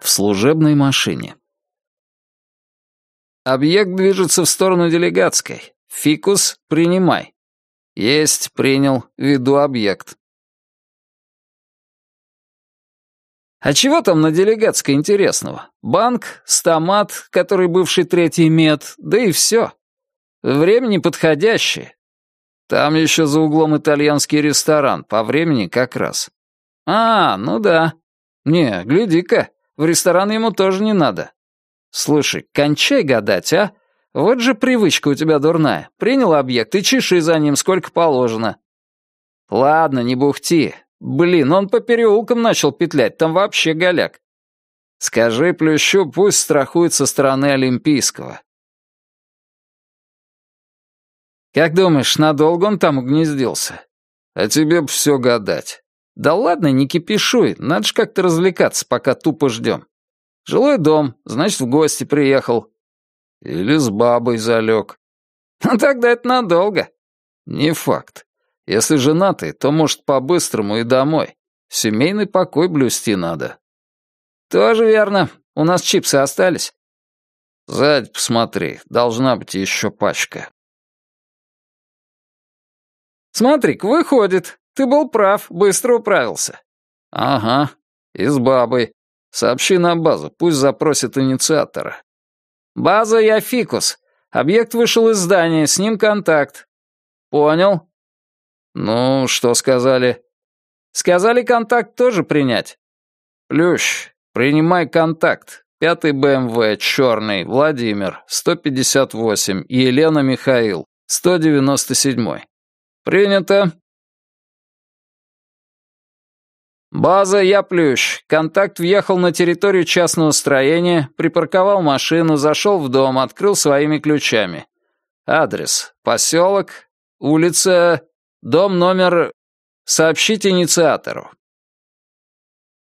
В служебной машине. Объект движется в сторону делегатской. Фикус, принимай. Есть, принял, веду объект. А чего там на делегатской интересного? Банк, стомат, который бывший третий мед, да и все. Время неподходящее. Там еще за углом итальянский ресторан, по времени как раз. А, ну да. Не, гляди-ка, в ресторан ему тоже не надо. Слушай, кончай гадать, а? Вот же привычка у тебя дурная. Принял объект и чеши за ним сколько положено. Ладно, не бухти. Блин, он по переулкам начал петлять, там вообще голяк. Скажи Плющу, пусть страхует со стороны Олимпийского. Как думаешь, надолго он там угнездился? А тебе б все гадать. Да ладно, не кипишуй, надо ж как-то развлекаться, пока тупо ждем. Жилой дом, значит, в гости приехал. Или с бабой залег. Ну тогда это надолго. Не факт. Если женатый, то, может, по-быстрому и домой. Семейный покой блюсти надо. Тоже верно. У нас чипсы остались. Сзади посмотри, должна быть еще пачка. Смотри-ка, выходит. Ты был прав, быстро управился. Ага, и с бабой. Сообщи на базу, пусть запросит инициатора. База я фикус. Объект вышел из здания, с ним контакт. Понял. Ну, что сказали? Сказали контакт тоже принять. Плющ, принимай контакт. Пятый БМВ, черный, Владимир, 158, Елена Михаил, 197. «Принято». «База, я Плющ. Контакт въехал на территорию частного строения, припарковал машину, зашел в дом, открыл своими ключами. Адрес. Поселок. Улица. Дом номер... Сообщить инициатору.